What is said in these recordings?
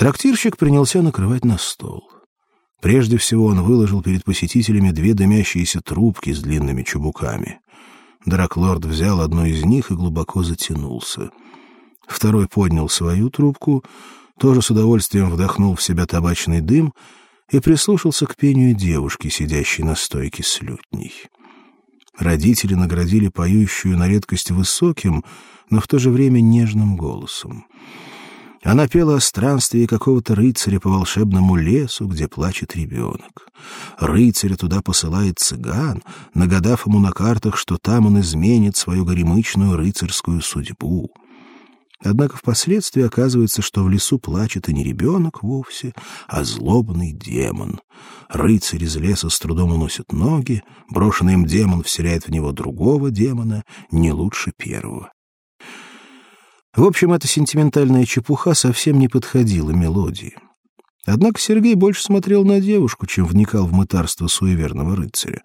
Трактирщик принялся накрывать на стол. Прежде всего он выложил перед посетителями две дымящиеся трубки с длинными чубуками. Драклорд взял одну из них и глубоко затянулся. Второй поднял свою трубку, тоже с удовольствием вдохнул в себя табачный дым и прислушался к пению девушки, сидящей на стойке с лютней. Родители наградили поющую на редкость высоким, но в то же время нежным голосом. Она пела о странстве какого-то рыцаря по волшебному лесу, где плачет ребенок. Рыцаря туда посылает цыган, нагадав ему на картах, что там он изменит свою горемычную рыцарскую судьбу. Однако впоследствии оказывается, что в лесу плачет и не ребенок вовсе, а злобный демон. Рыцарь из леса с трудом уносит ноги, брошенный им демон вселяет в него другого демона, не лучше первого. В общем, эта сентиментальная чепуха совсем не подходила мелодии. Однако Сергей больше смотрел на девушку, чем вникал в мытарство суеверного рыцаря.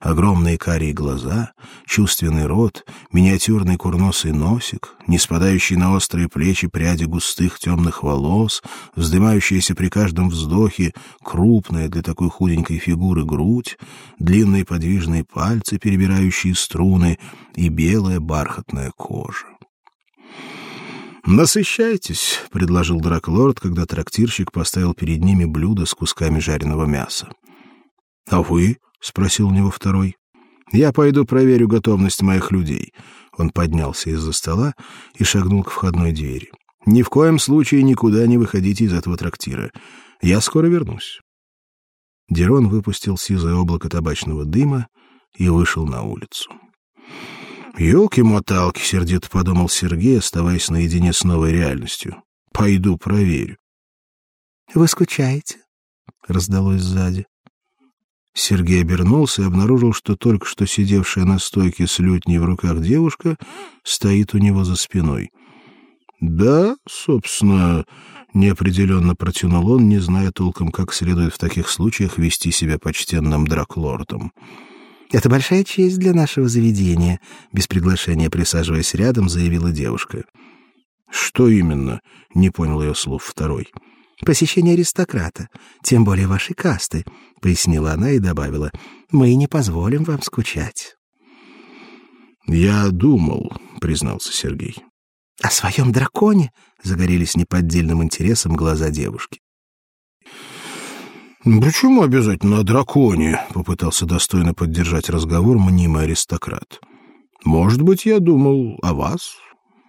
Огромные карие глаза, чувственный рот, миниатюрный курносый носик, не спадающий на острые плечи пряди густых темных волос, вздымающаяся при каждом вздохе крупная для такой худенькой фигуры грудь, длинные подвижные пальцы, перебирающие струны, и белая бархатная кожа. «Насыщайтесь», — предложил Драклорд, когда трактирщик поставил перед ними блюдо с кусками жареного мяса. «А вы?» — спросил у него второй. «Я пойду проверю готовность моих людей». Он поднялся из-за стола и шагнул к входной двери. «Ни в коем случае никуда не выходите из этого трактира. Я скоро вернусь». Дерон выпустил сизое облако табачного дыма и вышел на улицу. «Елки-моталки», — сердито подумал Сергей, оставаясь наедине с новой реальностью. «Пойду проверю». «Вы скучаете?» — раздалось сзади. Сергей обернулся и обнаружил, что только что сидевшая на стойке с лютней в руках девушка стоит у него за спиной. «Да, собственно...» — неопределенно протянул он, не зная толком, как следует в таких случаях вести себя почтенным драклордом. Это большая честь для нашего заведения, без приглашения присаживаясь рядом, заявила девушка. Что именно? Не понял ее слов второй. Посещение аристократа, тем более вашей касты, пояснила она и добавила: мы не позволим вам скучать. Я думал, признался Сергей. О своем драконе загорелись неподдельным интересом глаза девушки. Почему обязательно о драконе? попытался достойно поддержать разговор мнимый аристократ. Может быть, я думал о вас.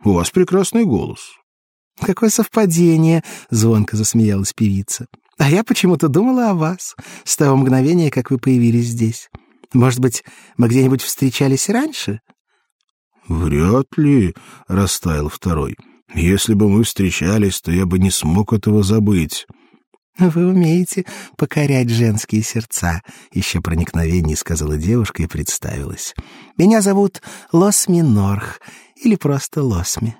У вас прекрасный голос. Какое совпадение, звонко засмеялась певица. А я почему-то думала о вас с того мгновения, как вы появились здесь. Может быть, мы где-нибудь встречались раньше? Вряд ли, растаял второй. Если бы мы встречались, то я бы не смог этого забыть. Вы умеете покорять женские сердца, еще проникновеннее сказала девушка и представилась. Меня зовут Лосми Норх или просто Лосми.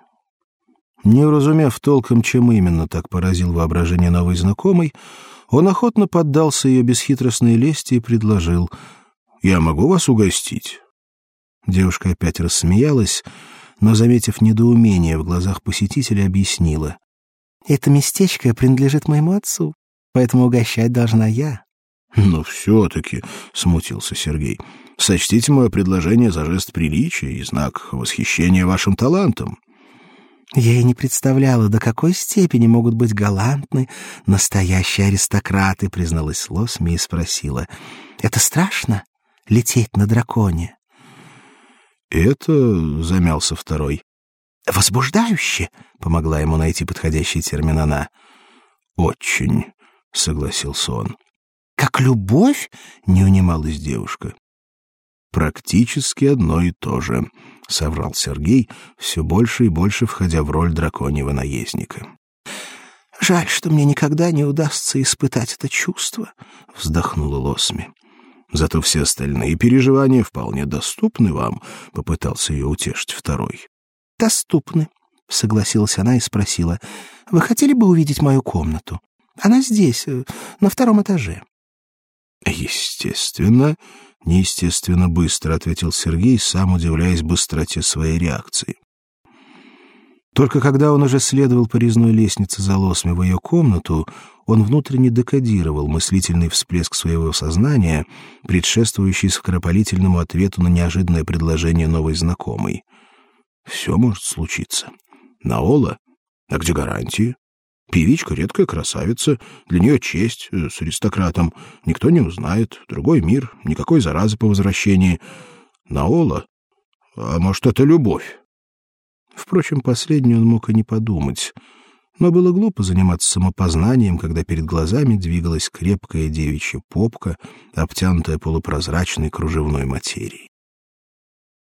Не уразумев толком, чем именно так поразил воображение новой знакомой, он охотно поддался ее бесхитростной лести и предложил: "Я могу вас угостить". Девушка опять рассмеялась, но заметив недоумение в глазах посетителя, объяснила: "Это местечко принадлежит моему отцу поэтому угощать должна я. Но все таки смутился Сергей. Сочтите мое предложение за жест приличия и знак восхищения вашим талантом. Я и не представляла, до какой степени могут быть галантны настоящие аристократы, призналась Лосми и спросила: "Это страшно лететь на драконе?" "Это", замялся второй. "Возбуждающе", помогла ему найти подходящий термин она. "Очень", согласился он. Как любовь? не унималась девушка. Практически одно и то же, соврал Сергей, все больше и больше входя в роль драконьего наездника. Жаль, что мне никогда не удастся испытать это чувство, вздохнула Лосми. Зато все остальные переживания вполне доступны вам, попытался ее утешить второй. Доступны, согласилась она и спросила: "Вы хотели бы увидеть мою комнату?" Она здесь, э, на втором этаже. Естественно, неестественно быстро ответил Сергей, сам удивляясь быстроте своей реакции. Только когда он уже следовал по резной лестнице за лосми в ее комнату, он внутренне декодировал мыслительный всплеск своего сознания, предшествующий скоропалительному ответу на неожиданное предложение новой знакомой. Все может случиться. Наола? А где гарантии? Певичка редкая красавица, для нее честь э, с аристократом. Никто не узнает, другой мир, никакой заразы по возвращении. Наола? А может, это любовь? Впрочем, последнее он мог и не подумать. Но было глупо заниматься самопознанием, когда перед глазами двигалась крепкая девичья попка, обтянутая полупрозрачной кружевной материей.